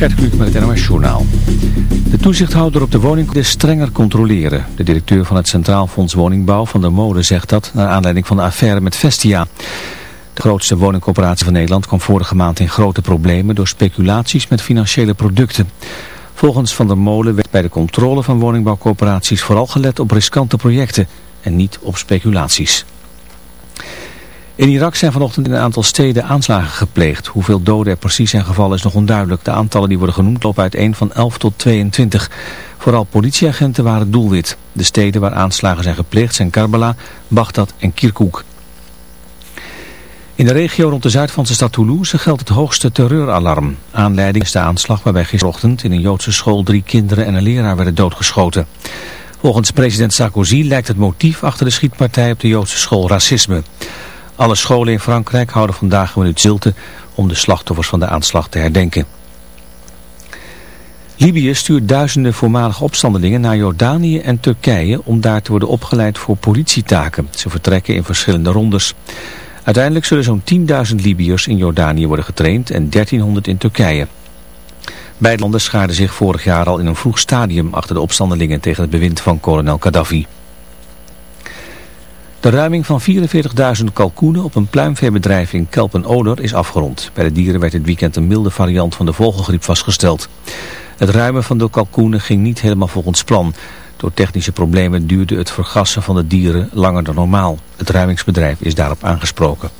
Gert Kluk met het NOS. De toezichthouder op de woning is strenger controleren. De directeur van het Centraal Fonds Woningbouw van der Molen zegt dat... naar aanleiding van de affaire met Vestia. De grootste woningcorporatie van Nederland kwam vorige maand in grote problemen... door speculaties met financiële producten. Volgens Van der Molen werd bij de controle van woningbouwcorporaties... vooral gelet op riskante projecten en niet op speculaties. In Irak zijn vanochtend in een aantal steden aanslagen gepleegd. Hoeveel doden er precies zijn gevallen is nog onduidelijk. De aantallen die worden genoemd lopen uiteen van 11 tot 22. Vooral politieagenten waren doelwit. De steden waar aanslagen zijn gepleegd zijn Karbala, Baghdad en Kirkuk. In de regio rond de Zuid-Franse stad Toulouse geldt het hoogste terreuralarm. Aanleiding is de aanslag waarbij gisterochtend in een Joodse school drie kinderen en een leraar werden doodgeschoten. Volgens president Sarkozy lijkt het motief achter de schietpartij op de Joodse school racisme. Alle scholen in Frankrijk houden vandaag een minuut zilte om de slachtoffers van de aanslag te herdenken. Libië stuurt duizenden voormalige opstandelingen naar Jordanië en Turkije om daar te worden opgeleid voor politietaken. Ze vertrekken in verschillende rondes. Uiteindelijk zullen zo'n 10.000 Libiërs in Jordanië worden getraind en 1300 in Turkije. Beide landen schaarden zich vorig jaar al in een vroeg stadium achter de opstandelingen tegen het bewind van kolonel Gaddafi. De ruiming van 44.000 kalkoenen op een pluimveebedrijf in Kelpen-Oder is afgerond. Bij de dieren werd dit weekend een milde variant van de vogelgriep vastgesteld. Het ruimen van de kalkoenen ging niet helemaal volgens plan. Door technische problemen duurde het vergassen van de dieren langer dan normaal. Het ruimingsbedrijf is daarop aangesproken.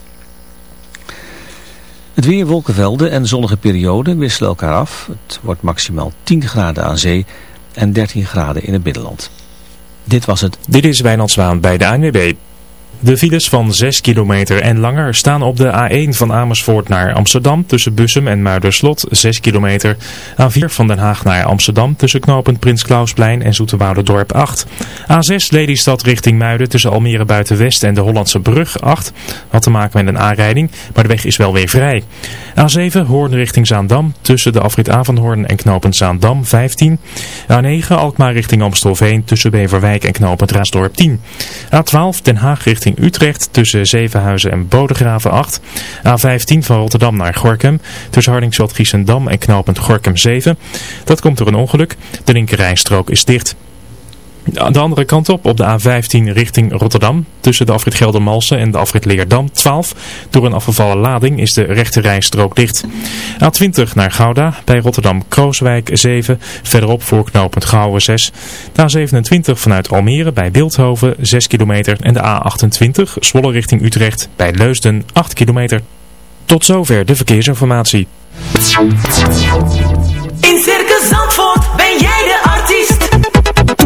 Het weer, wolkenvelden en zonnige perioden wisselen elkaar af. Het wordt maximaal 10 graden aan zee en 13 graden in het binnenland. Dit was het. Dit is Wijnand Zwaan bij de ANWB. De files van 6 kilometer en langer staan op de A1 van Amersfoort naar Amsterdam tussen Bussum en Muiderslot 6 kilometer. A4 van Den Haag naar Amsterdam tussen knooppunt Prins Klausplein en Dorp 8. A6 Lelystad richting Muiden tussen Almere Buitenwest en de Hollandse Brug 8. Had te maken met een aanrijding, maar de weg is wel weer vrij. A7 Hoorn richting Zaandam tussen de afrit Avanhoorn en knooppunt Zaandam 15. A9 Alkmaar richting Amstelveen tussen Beverwijk en knooppunt Raasdorp 10. A12 Den Haag richting Utrecht tussen Zevenhuizen en Bodegraven 8. A15 van Rotterdam naar Gorkum tussen Hardingsveld Giesendam en knooppunt Gorkum 7. Dat komt door een ongeluk. De linkerrijstrook is dicht. De andere kant op, op de A15 richting Rotterdam, tussen de afrit Geldermalsen en de afrit Leerdam 12. Door een afgevallen lading is de rechte rijstrook dicht. A20 naar Gouda, bij Rotterdam-Krooswijk 7, verderop voor knooppunt Gouwen 6. De A27 vanuit Almere bij Beeldhoven 6 kilometer en de A28 Zwolle richting Utrecht bij Leusden 8 kilometer. Tot zover de verkeersinformatie. In Circus Zandvoort ben jij de artiest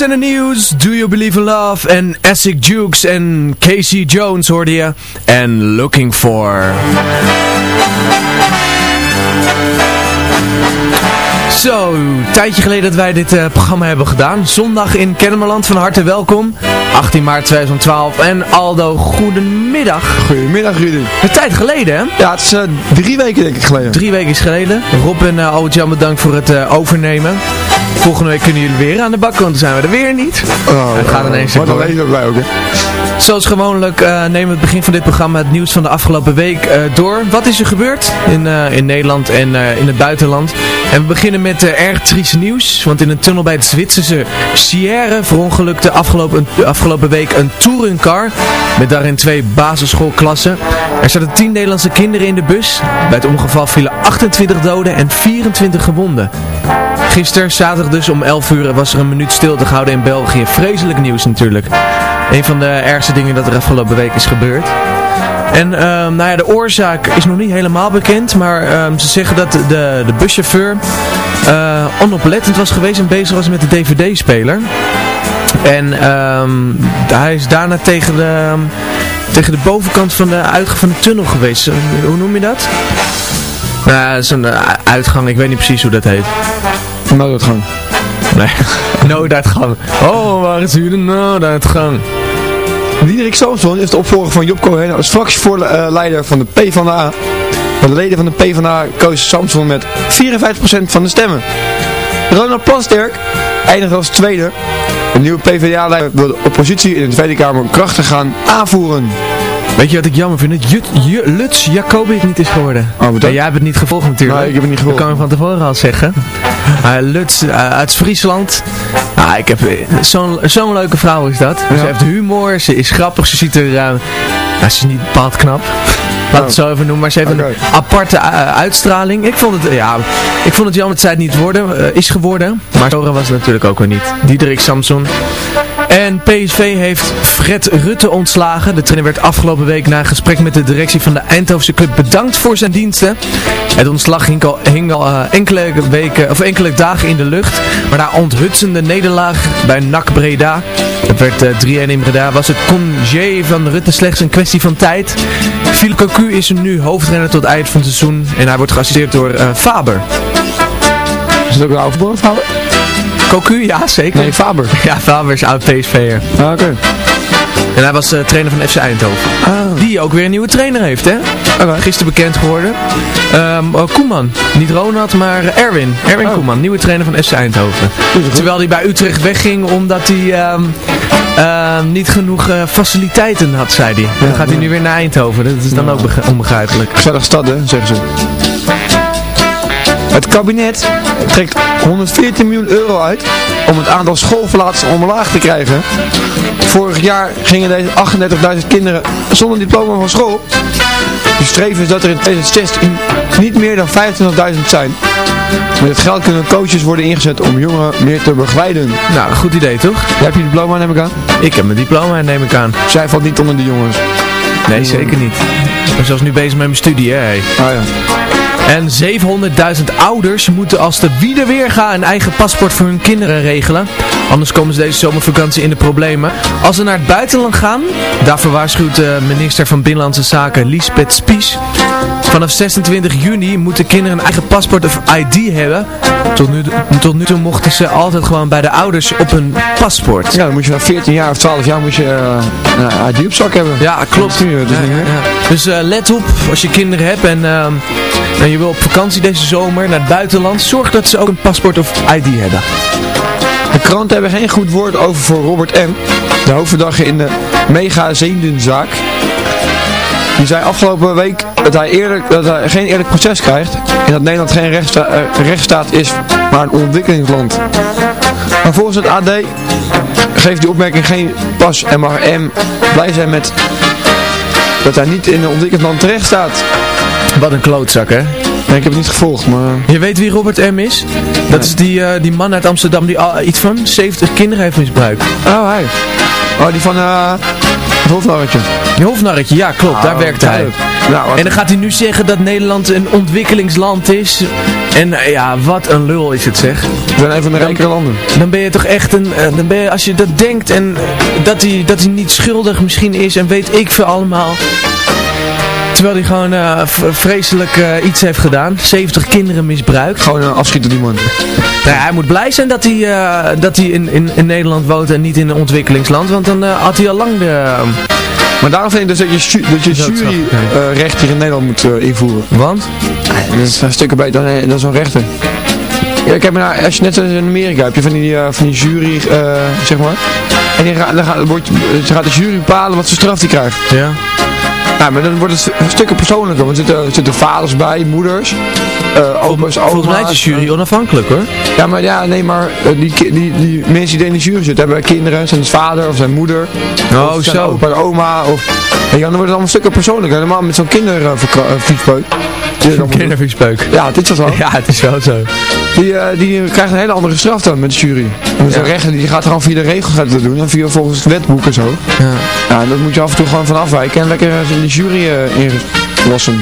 Lewis en de News, Do You Believe in Love en Essex Jukes en Casey Jones hoorde je. En Looking For. Zo, een tijdje geleden dat wij dit eh, programma hebben gedaan. Zondag in Kennemerland, van harte welkom. 18 maart 2012. En Aldo, goedemiddag. Goedemiddag Rudy. Een tijd geleden hè? Ja, het is eh, drie weken denk ik geleden. Drie weken geleden. Rob en uh, Albert-Jan bedankt voor het eh, overnemen. Volgende week kunnen jullie weer aan de bak, want dan zijn we er weer niet. Oh, Het gaat ineens ook bij ook hè. Zoals gewoonlijk eh, nemen we het begin van dit programma het nieuws van de afgelopen week eh, door. Wat is er gebeurd in, eh, in Nederland en in het buitenland? En we beginnen met erg trieste nieuws. Want in een tunnel bij het Zwitserse Sierre verongelukte afgelopen, afgelopen week een touringcar. Met daarin twee basisschoolklassen. Er zaten 10 Nederlandse kinderen in de bus. Bij het ongeval vielen 28 doden en 24 gewonden. Gisteren, zaterdag dus om 11 uur, was er een minuut stilte gehouden in België. Vreselijk nieuws natuurlijk. Een van de ergste dingen dat er afgelopen week is gebeurd. En ehm, nou ja, de oorzaak is nog niet helemaal bekend, maar ehm, ze zeggen dat de, de buschauffeur eh, onoplettend was geweest en bezig was met de dvd-speler. En ehm, hij is daarna tegen de, tegen de bovenkant van de uitgang van de tunnel geweest. Hoe noem je dat? Nou, een eh, uitgang, ik weet niet precies hoe dat heet. Nooduitgang. Nee, nooduitgang. Oh, waar is hier de nooduitgang? Diederik Samson is de opvolger van Job Cohen als fractievoorleider van de PvdA. De leden van de PvdA kozen Samson met 54% van de stemmen. Ronald Plasterk eindigde als tweede. De nieuwe PvdA-leider wil de oppositie in de Tweede Kamer krachtig gaan aanvoeren. Weet je wat ik jammer vind? Dat Lutz Jacobi het niet is geworden. Oh, Ja, jij hebt het niet gevolgd natuurlijk. Nee, ik heb het niet gevolgd. Dat kan ik van tevoren al zeggen. Maar Lutz eh, uit Friesland. Ah, ik heb eh, zo'n zo'n leuke vrouw is dat. Ze heeft humor, ze is grappig, ze ziet er... nou, ze is niet bepaald knap. Laat het zo even noemen, maar ze heeft een aparte uitstraling. Ik vond het, ja, ik vond het jammer dat zij het niet worden, is geworden. Maar Sora was het natuurlijk ook weer niet. Diederik Samson. En PSV heeft Fred Rutte ontslagen. De trainer werd afgelopen week na gesprek met de directie van de Eindhovense club bedankt voor zijn diensten. Het ontslag hing al, eh, enkele, weken, of enkele dagen in de lucht. Maar na onthutsende nederlaag bij NAC Breda, het werd eh, 3-1 in Breda, was het congé van Rutte slechts een kwestie van tijd. Philippe Cocu is nu hoofdtrainer tot eind van het seizoen en hij wordt geassisteerd door eh, Faber. Is het ook een voetballer, Faber? Cocu, ja zeker. Nee, Faber. Ja, Faber is oud PSV'er. Ah, oké. En hij was eh, trainer van FC Eindhoven. Die ook weer een nieuwe trainer heeft, hè? Gisteren bekend geworden. Ehm oh, Koeman. Niet Ronald, maar Erwin. Erwin Oh. Koeman, nieuwe trainer van FC Eindhoven. Terwijl hij bij Utrecht wegging omdat hij ehm, ehm, niet genoeg eh, faciliteiten had, zei hij. Dan gaat hij nu weer naar Eindhoven. Dat is dan ook beg- onbegrijpelijk. Gezellige stad, hè, zeggen ze. Het kabinet trekt 114 miljoen euro uit om het aantal schoolverlaters omlaag te krijgen. Vorig jaar gingen deze 38.000 kinderen zonder diploma van school. De streven is dat er in 2016 niet meer dan 25.000 zijn. Met het geld kunnen coaches worden ingezet om jongeren meer te begeleiden. Nou, goed idee toch? Jij hebt je diploma, neem ik aan? Ik heb mijn diploma, neem ik aan. Zij valt niet onder de jongens. Nee, zeker niet. Ik ben zelfs nu bezig met mijn studie, hè. Ah ja. En 700.000 ouders moeten als de wieder weer gaan een eigen paspoort voor hun kinderen regelen. Anders komen ze deze zomervakantie in de problemen. Als ze naar het buitenland gaan, daarvoor waarschuwt de minister van Binnenlandse Zaken Liesbeth Spies. Vanaf 26 juni moeten kinderen een eigen paspoort of ID hebben. Tot nu, tot nu toe mochten ze altijd gewoon bij de ouders op hun paspoort. Ja, dan moet je na 14 jaar of 12 jaar moet je uh, een ID op zak hebben. Ja, klopt. Ja. Dus eh, let op, als je kinderen hebt en, ehm, en je wil op vakantie deze zomer naar het buitenland, zorg dat ze ook een paspoort of ID hebben. De kranten hebben geen goed woord over voor Robert M., de hoofdverdachte in de mega zedenzaak. Die zei afgelopen week dat hij, eerlijk, dat hij geen eerlijk proces krijgt en dat Nederland geen rechtssta eh, rechtsstaat is, maar een ontwikkelingsland. Maar volgens het AD geeft die opmerking geen pas en mag M blij zijn met dat hij niet in een ontwikkelingsland terecht staat. Wat een klootzak, hè? Nee, ik heb het niet gevolgd, maar... Je weet wie Robert M. is? Dat is die, eh, die man uit Amsterdam die al iets van 70 kinderen heeft misbruikt. Oh, hij. Oh, die van eh het hofnarretje. Die hofnarretje, ja klopt, daar werkt hij. Nou, En dan gaat hij nu zeggen dat Nederland een ontwikkelingsland is. En eh, ja, wat een lul is het zeg. we zijn een van de rijkere landen. Dan ben je toch echt een, dan ben je, als je dat denkt en dat hij, dat hij niet schuldig misschien is en weet ik veel allemaal. Terwijl hij gewoon eh, vreselijk eh, iets heeft gedaan. 70 kinderen misbruikt. Gewoon een afschieten die man. Nou, hij moet blij zijn dat hij, eh, dat hij in, in, in Nederland woont en niet in een ontwikkelingsland. Want dan eh, had hij al lang de... Maar daarom vind ik dus dat je, dat je juryrecht hier in Nederland moet eh, invoeren. want? Dat is een stukje beter dan, eh, dan zo'n rechter. Ja, ik heb nou, als je net zoals in Amerika heb je van die, eh, van die jury, eh, zeg maar. En die dan gaat, wordt, gaat de jury bepalen wat voor straf die krijgt. Ja. Nou, maar dan wordt het een stukje persoonlijker, want er zitten, er zitten vaders bij, moeders, eh opa's, Volgens mij oma's. is de jury onafhankelijk hoor. Ja, maar ja, nee, maar eh, die, die, die mensen die in de jury zitten, hebben kinderen, zijn het vader of zijn moeder. Oh, of zijn zo. opa en oma. Of, en ja, dan wordt het allemaal stukken persoonlijker. Normaal met zo'n kinderviespeuk. Kinderviespeuk. Ja, dit was wel. Ja, het is wel zo. Die, eh, die krijgt een hele andere straf dan met de jury. Zo'n rechter, die gaat gewoon via de regels gaat dat doen. En via volgens het wetboek en zo. Ja. Ja, en dat moet je af en toe gewoon van afwijken. En lekker in de jury eh inlossen.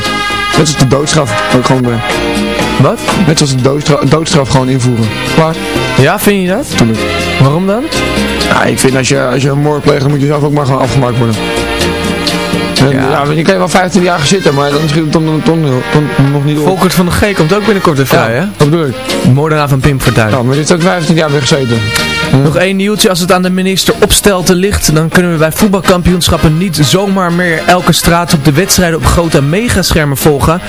Net als de doodstraf. Ook gewoon, eh, Wat? net zoals de doodstraf, doodstraf gewoon invoeren. Klaar? Ja, vind je dat? Tuurlijk. Waarom dan? Ja, ik vind als je, als je een moord pleegt, dan moet je zelf ook maar gewoon afgemaakt worden. En, ja. Ja, je kan je wel 15 jaar zitten, maar dan misschien dan, dan, dan, nog niet op. Volkert van de G komt ook binnenkort weer vrij, Ja, hè? dat bedoel ik. Moordenaar van Pim Fortuyn. Ja, maar dit is ook 15 jaar weer gezeten. Nog één nieuwtje, als het aan de minister Opstelten ligt, dan kunnen we bij voetbalkampioenschappen niet zomaar meer elke straat op de wedstrijden op grote megaschermen volgen.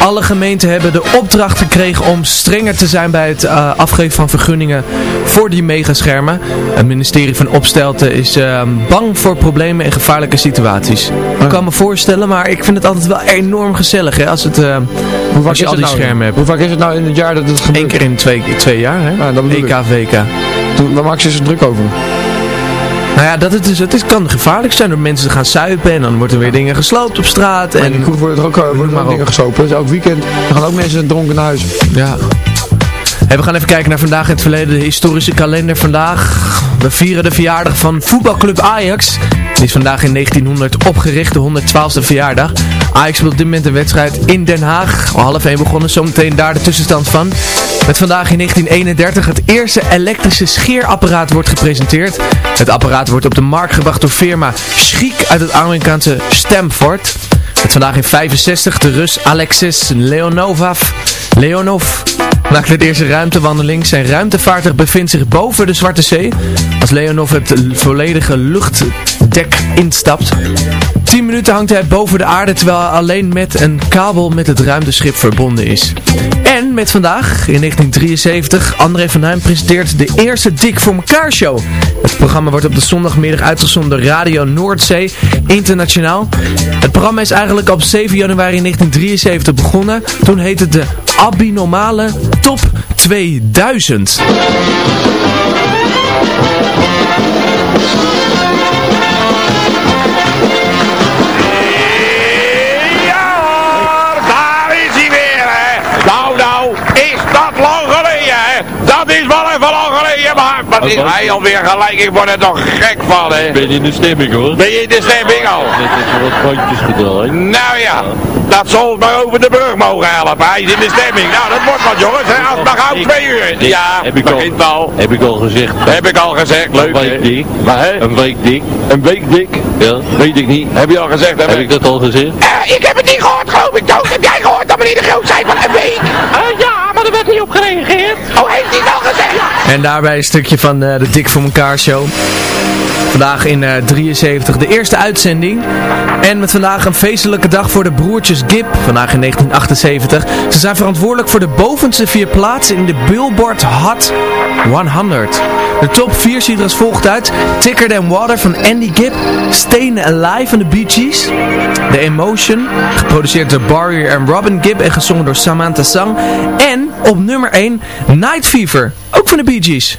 Alle gemeenten hebben de opdracht gekregen om strenger te zijn bij het eh, afgeven van vergunningen voor die megaschermen. Het ministerie van Opstelten is eh, bang voor problemen en gevaarlijke situaties. Ik kan me voorstellen, maar ik vind het altijd wel enorm gezellig hè, als, het, eh, Hoe vaak als je al die nou? schermen hebt. Hoe vaak is het nou in het jaar dat het gebeurt? Eén keer in twee, twee jaar, hè? Ja, dat. EK, WK. Toen- Waar maken ze druk over? Nou ja, dat het, is, het is, kan gevaarlijk zijn door mensen te gaan suipen en dan wordt er weer dingen gesloopt op straat. En En, in de kroeg worden er ook, eh, worden er maar ook dingen gesopen. Dus elk weekend gaan ook mensen dronken naar huis. ja. We gaan even kijken naar vandaag in het verleden, de historische kalender vandaag. We vieren de verjaardag van voetbalclub Ajax. Die is vandaag in 1900 opgericht, de 112e verjaardag. Ajax speelt op dit moment een wedstrijd in Den Haag. Om half 1 begonnen, zometeen daar de tussenstand van. Met vandaag in 1931 het eerste elektrische scheerapparaat wordt gepresenteerd. Het apparaat wordt op de markt gebracht door firma Schiek uit het Amerikaanse Stamford. Met vandaag in 65 de Rus Alexis Leonov, Leonov maakt het eerste ruimtewandeling. Zijn ruimtevaartuig bevindt zich boven de Zwarte Zee. Als Leonov het volledige luchtdek instapt. 10 minuten hangt hij boven de aarde terwijl hij alleen met een kabel met het ruimteschip verbonden is. En met vandaag, in 1973, André van Duin presenteert de eerste Dik voor elkaar show. Het programma wordt op de zondagmiddag uitgezonden door Radio Noordzee Internationaal. Het programma is eigenlijk op 7 januari 1973 begonnen. Toen heette het de Abnormale Top 2000. Ja hoor, daar is hij weer hè. Nou nou, is dat lang geleden hè. Dat is wel even lang geleden, maar wat is hij alweer gelijk? Ik word er toch gek van hè. ben in de stemming hoor. Ben je in de stemming al? Net even wat bandjes gedraaid. Nou ja, dat zal ons maar over de brug mogen helpen. Hij is in de stemming. Nou, dat wordt wat jongens. Hè. Maar gauw twee uur. Dik, Ja, heb ik begint al. Heb ik al gezegd. Heb ik al gezegd, leuk Een week dik. Maar hè? Een week dik. Een week dik? Ja, weet ik niet. Heb je al gezegd? Hè? Heb ik dat al gezegd? Eh, ik heb het niet gehoord, geloof ik, Toon. Heb jij gehoord meneer de Groot zei van een week? ja, maar er werd niet op gereageerd. Oh, heeft hij wel gezegd? En daarbij een stukje van eh, de Dik voor elkaar show. Vandaag in eh 73 de eerste uitzending. En met vandaag een feestelijke dag voor de broertjes Gibb. Vandaag in 1978. Ze zijn verantwoordelijk voor de bovenste vier plaatsen in de Billboard Hot 100. De top 4 ziet er als volgt uit. Thicker Than Water van Andy Gibb. Staying Alive van de Bee Gees. The Emotion, geproduceerd door Barry en Robin Gibb en gezongen door Samantha Sang. En op nummer 1 Night Fever, ook van de Bee Gees.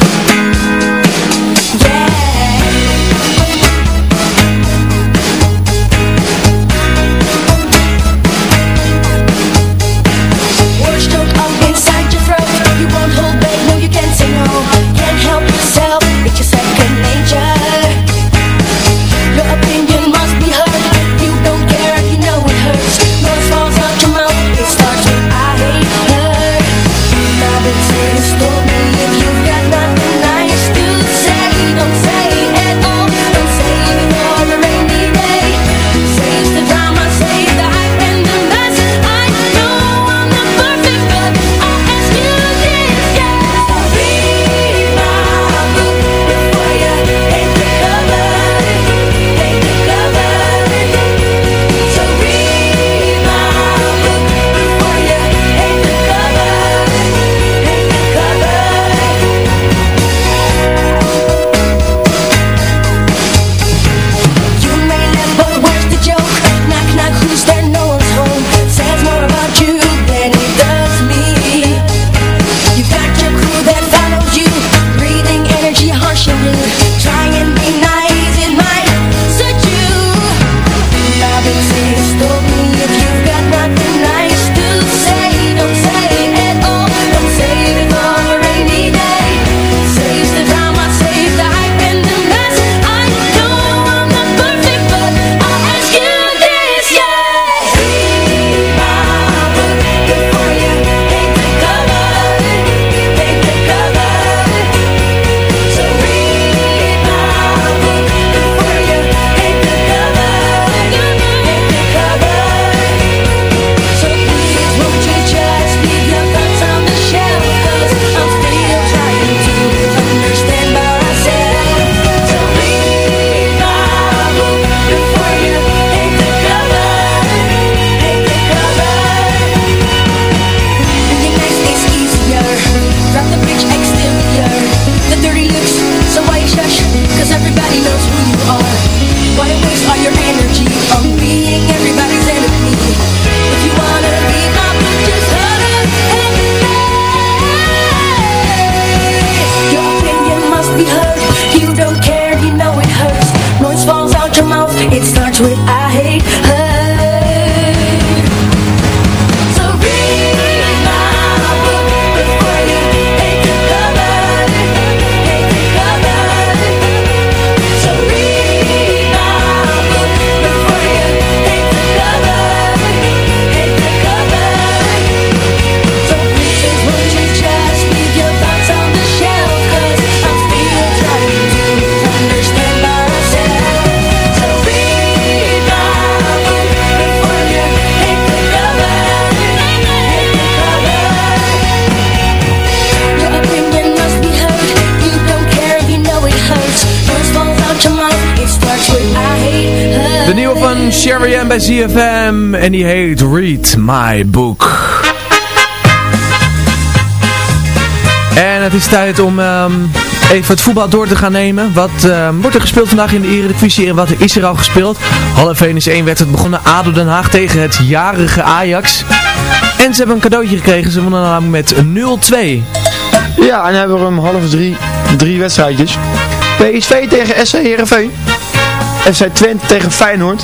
ZFM en die heet Read My Book. En het is tijd om ehm, even het voetbal door te gaan nemen. Wat ehm, wordt er gespeeld vandaag in de Eredivisie en wat is er al gespeeld? Half 1 is het begonnen. ADO Den Haag tegen het jarige Ajax. En ze hebben een cadeautje gekregen. Ze wonnen namelijk met 0-2. Ja, en hebben we om half drie, drie wedstrijdjes. PSV tegen SC Heerenveen. FC Twente tegen Feyenoord.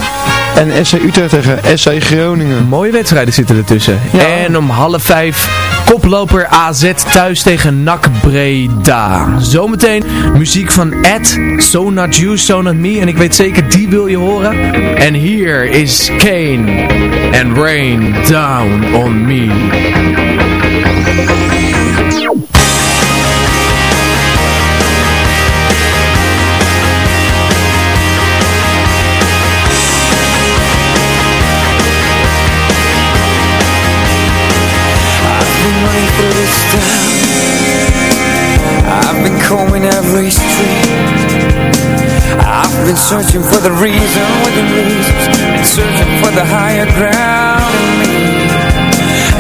En SC Utrecht tegen SC Groningen. Mooie wedstrijden zitten ertussen. Ja. En om half vijf koploper AZ thuis tegen NAC Breda. Zometeen muziek van Ed, So Not You, So Not Me. En ik weet zeker, die wil je horen. En hier is Kane and Rain Down On Me. and searching for the reason within reasons and searching for the higher ground in me.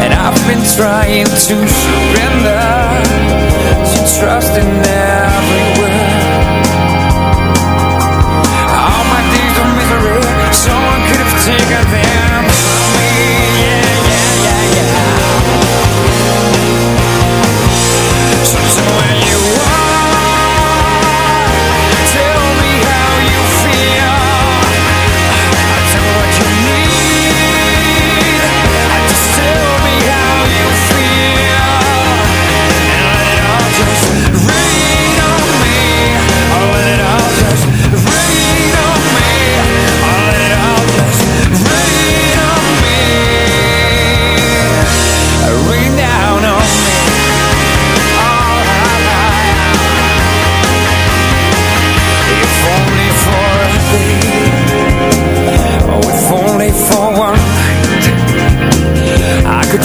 And I've been trying to surrender to trust in never.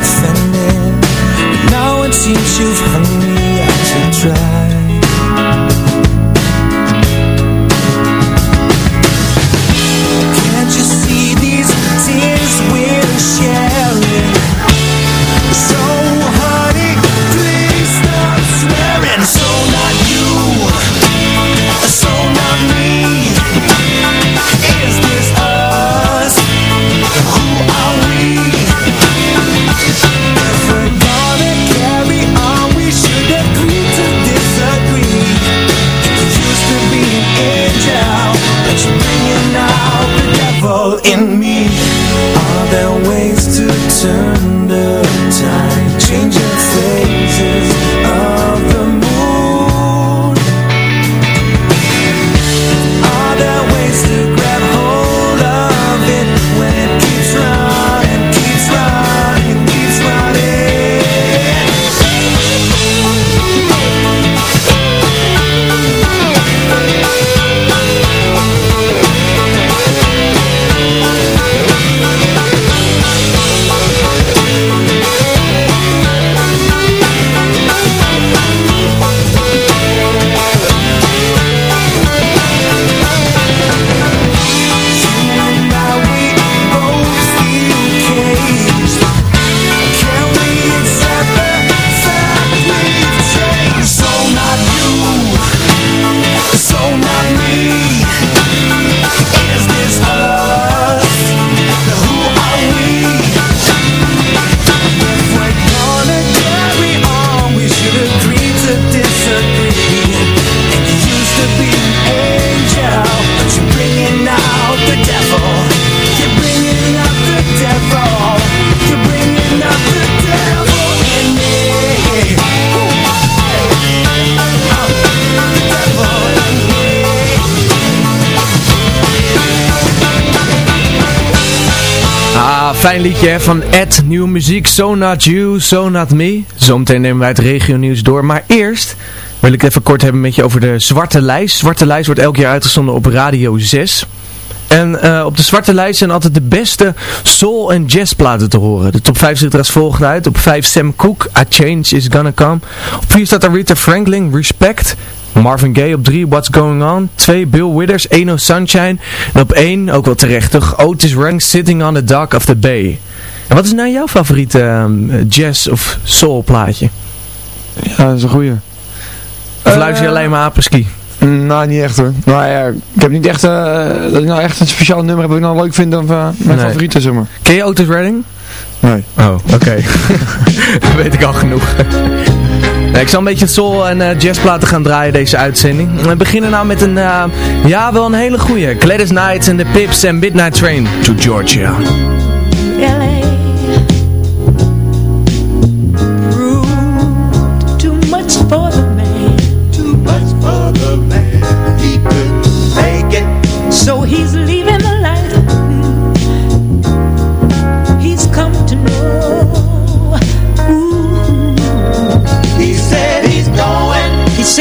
defending Now it seems you've fijn liedje van Ed, nieuwe muziek, So Not You, So Not Me. Zometeen nemen wij het regio nieuws door, maar eerst wil ik even kort hebben met je over de Zwarte Lijst. Zwarte Lijst wordt elk jaar uitgezonden op Radio 6. En eh, op de Zwarte Lijst zijn altijd de beste soul- en jazzplaten te horen. De top 5 ziet er als volgt uit. Op 5 Sam Cooke, A Change Is Gonna Come. Op 4 staat Aretha Franklin, Respect. Marvin Gaye op 3, What's Going On. 2, Bill Withers, Ain't No Sunshine. En op 1, ook wel terecht toch, Otis Rank, Sitting on the Dock of the Bay. En wat is nou jouw favoriete ehm, jazz- of soul plaatje? Ja, dat is een goeie. Of luister je alleen maar apeski? Mm, Nou, niet echt hoor. Nou ja, ik heb niet echt, eh, dat ik nou echt een speciaal nummer heb dat ik nou leuk vind dan eh, mijn Nee. favoriete, zeg maar. Ken je Otis Redding? Nee. Oh, oké. dat weet ik al genoeg. Ik zal een beetje soul en eh, jazzplaten gaan draaien deze uitzending. We beginnen nou met een, eh, ja wel een hele goeie. Gladys Knights en de Pips en Midnight Train to Georgia. LA.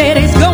Going.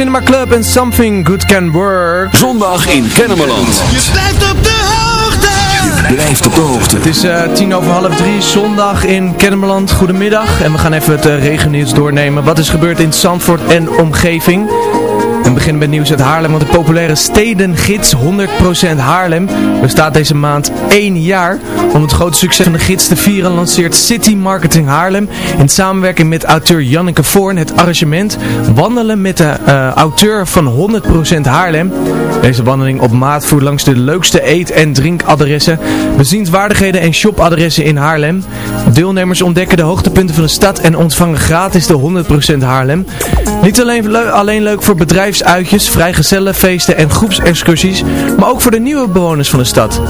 Cinema Club en Something Good Can Work. Zondag in Kennemerland. Je blijft op de hoogte. Je blijft op de hoogte. Het is eh, tien over half drie, zondag in Kennemerland. Goedemiddag. En we gaan even het uh, regennieuws doornemen. Wat is gebeurd in Zandvoort en omgeving? Beginnen met nieuws uit Haarlem, want de populaire stedengids 100% Haarlem bestaat deze maand één jaar. Om het grote succes van de gids te vieren lanceert City Marketing Haarlem in samenwerking met auteur Janneke Voorn het arrangement Wandelen met de uh, auteur van 100% Haarlem. Deze wandeling op maat voert langs de leukste eet- en drinkadressen, bezienswaardigheden en shopadressen in Haarlem. Deelnemers ontdekken de hoogtepunten van de stad en ontvangen gratis de 100% Haarlem. Niet alleen, le alleen leuk voor bedrijfsuitjes, vrijgezellenfeesten en groepsexcursies, maar ook voor de nieuwe bewoners van de stad.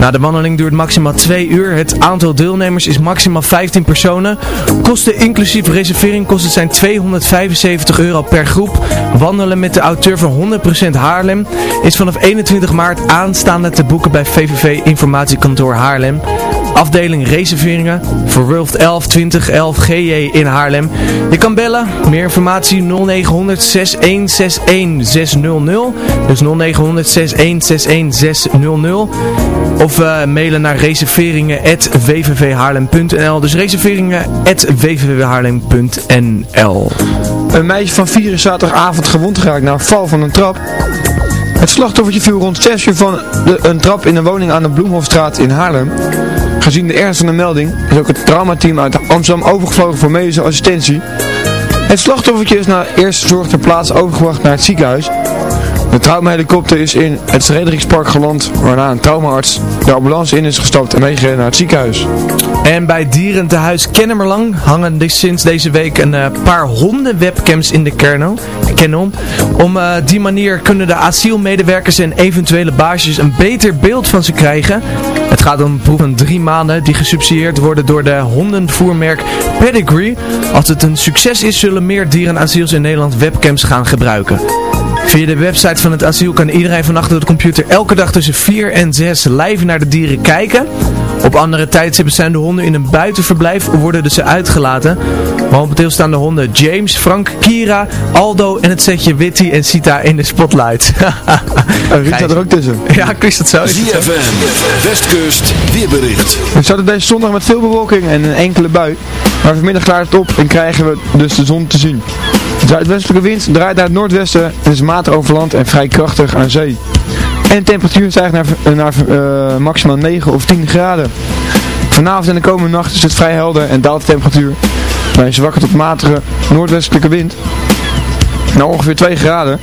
Na de wandeling duurt maximaal 2 uur. Het aantal deelnemers is maximaal 15 personen. Kosten inclusief reservering kosten zijn 275 euro per groep. Wandelen met de auteur van 100% Haarlem is vanaf 21 maart aanstaande te boeken bij VVV Informatiekantoor Haarlem. Afdeling reserveringen voor World 11 20 11 GJ in Haarlem. Je kan bellen. Meer informatie 0900 6161 600. Dus 0900 6161 600. Of uh, mailen naar reserveringen.wvvhaarlem.nl Dus reserveringen.wvvhaarlem.nl Een meisje van 4 is zaterdagavond gewond geraakt na een val van een trap. Het slachtoffertje viel rond 6 uur van de, een trap in een woning aan de Bloemhofstraat in Haarlem. Gezien de ernst van de melding is ook het traumateam uit Amsterdam overgevlogen voor medische assistentie. Het slachtoffertje is na eerste zorg ter plaatse overgebracht naar het ziekenhuis. De traumahelikopter is in het Frederikspark geland, waarna een traumaarts de ambulance in is gestapt en meegereden naar het ziekenhuis. En bij Dierentehuis Kennemerlang hangen sinds deze week een uh, paar honden webcams in de. Canon. Om uh, die manier kunnen de asielmedewerkers en eventuele baasjes een beter beeld van ze krijgen. Het gaat om een proef van drie maanden die gesubsidieerd worden door de hondenvoermerk Pedigree. Als het een succes is zullen meer dierenasiels in Nederland webcams gaan gebruiken. Via de website van het asiel kan iedereen van achter de computer elke dag tussen 4 en 6 live naar de dieren kijken. Op andere tijdstippen zijn de honden in een buitenverblijf worden dus ze uitgelaten. Momenteel staan de honden James, Frank, Kira, Aldo en het setje Witty en Sita in de spotlight. En Riet staat er ook tussen. Ja, ik wist dat zo. ZFM, Westkust, weerbericht. We starten deze zondag met veel bewolking en een enkele bui. Maar vanmiddag klaart het op en krijgen we dus de zon te zien. Zuidwestelijke wind draait naar het noordwesten en is matig over land en vrij krachtig aan zee. En de temperatuur stijgt naar, naar uh, maximaal 9 of 10 graden. Vanavond en de komende nacht is het vrij helder en daalt de temperatuur bij een zwakke tot matige noordwestelijke wind. naar ongeveer 2 graden.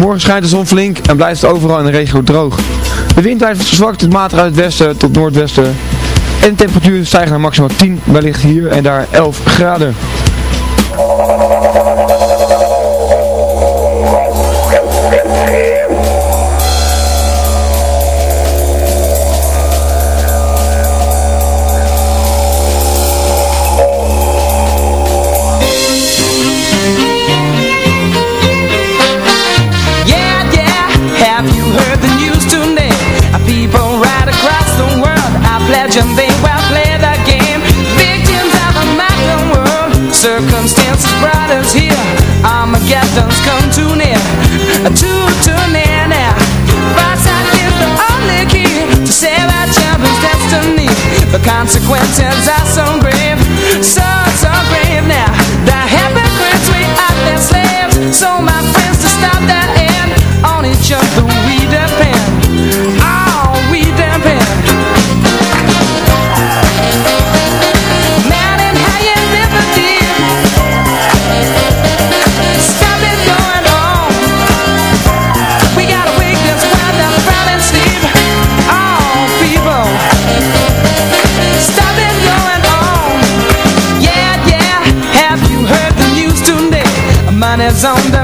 Morgen schijnt de zon flink en blijft het overal in de regio droog. De wind blijft zwak tot matig uit het westen tot noordwesten. En de temperatuur stijgt naar maximaal 10, wellicht hier en daar 11 graden. On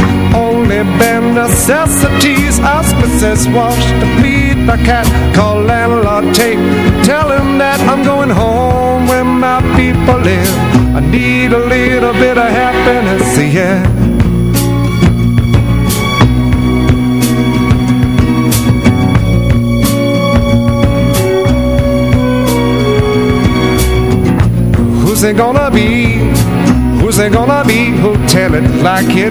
Only bare necessities. Mrs. Walsh to feed the cat. Call landlord tape. Tell him that I'm going home where my people live. I need a little bit of happiness, yeah. Who's it gonna be? Who's it gonna be? Who'll tell it like it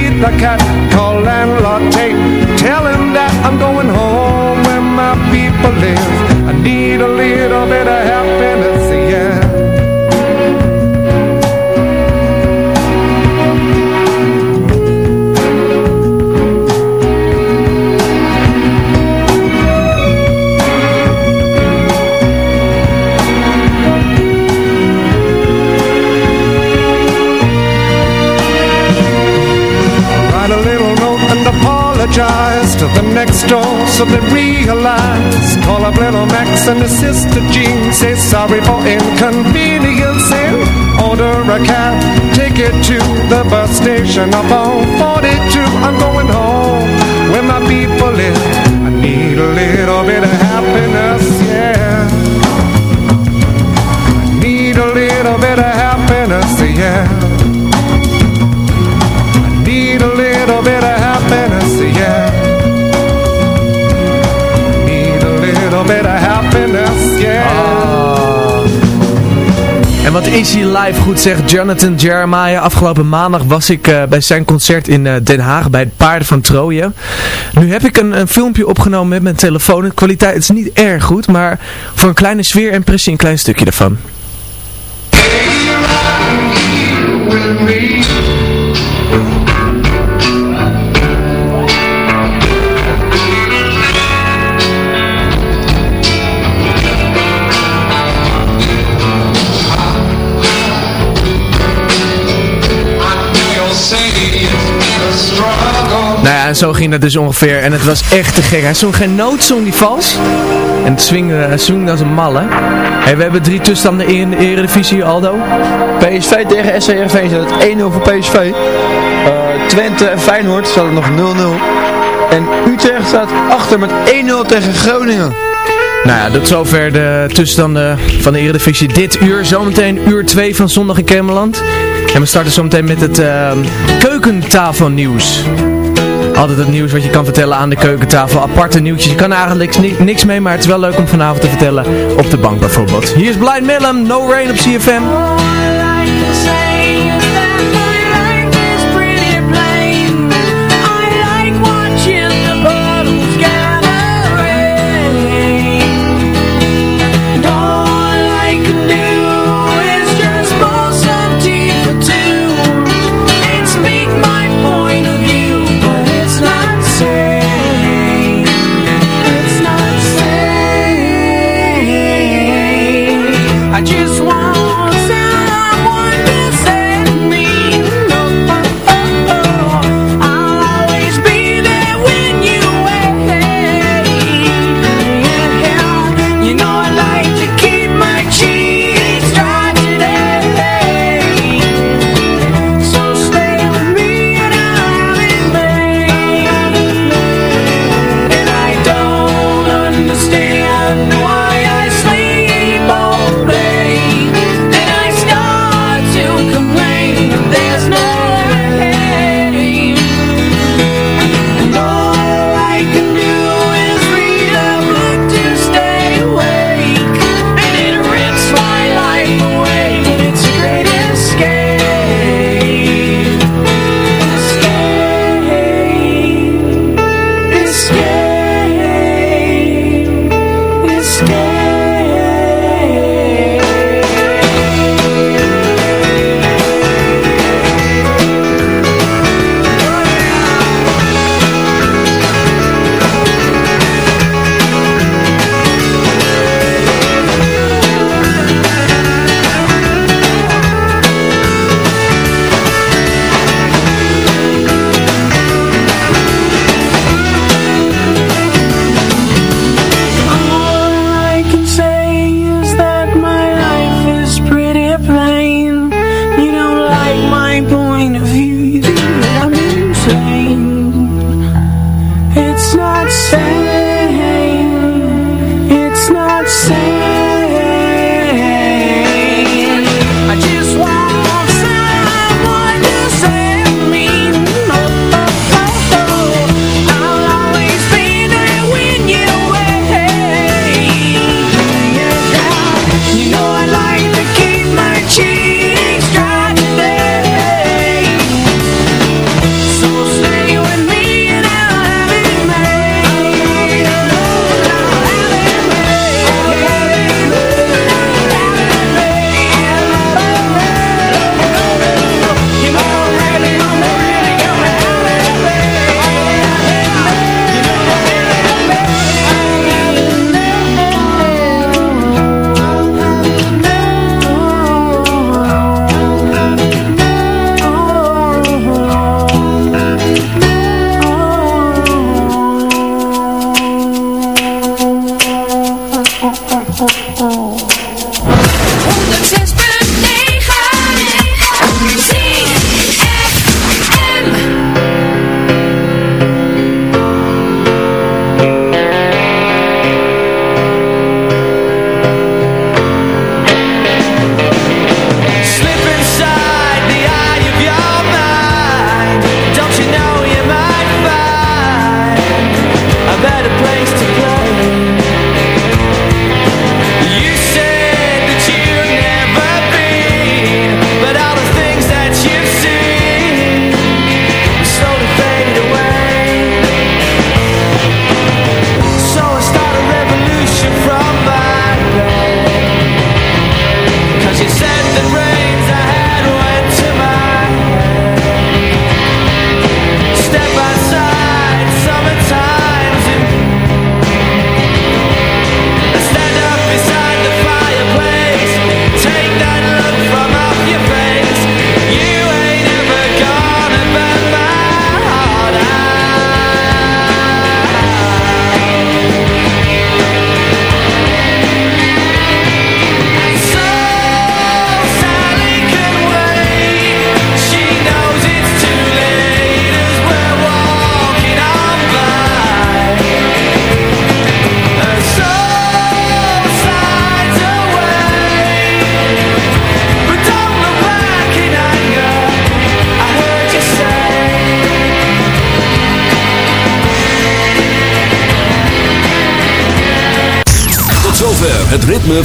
the cat. Call landlord Tate. Tell him that I'm going home where my people live. I need a i'm the En wat is hier live goed zegt Jonathan Jeremiah. Afgelopen maandag was ik eh, bij zijn concert in eh, Den Haag bij het Paarden van Troje. Nu heb ik een, een filmpje opgenomen met mijn telefoon. De kwaliteit is niet erg goed, maar voor een kleine sfeer impressie een klein stukje ervan. En zo ging dat dus ongeveer. En het was echt te gek. Hij zong geen noot, zong die vals. En het swingde, hij swingde als een malle. Hey, we hebben drie tussenstanden in de eredivisie, Aldo. PSV tegen SCRV staat het 1-0 voor PSV. Eh, Twente en Feyenoord staat het nog 0-0. En Utrecht staat achter met 1-0 tegen Groningen. Nou ja, tot zover de tussenstanden van de Eredivisie dit uur. Zometeen uur 2 van Zondag in Kermeland. En we starten zometeen met het uh, keukentafelnieuws. Altijd het nieuws wat je kan vertellen aan de keukentafel. Aparte nieuwtjes. Je kan eigenlijk ni- niks mee, maar het is wel leuk om vanavond te vertellen. Op de bank bijvoorbeeld. Hier is Blind Melon, No Rain op CFM. Batizou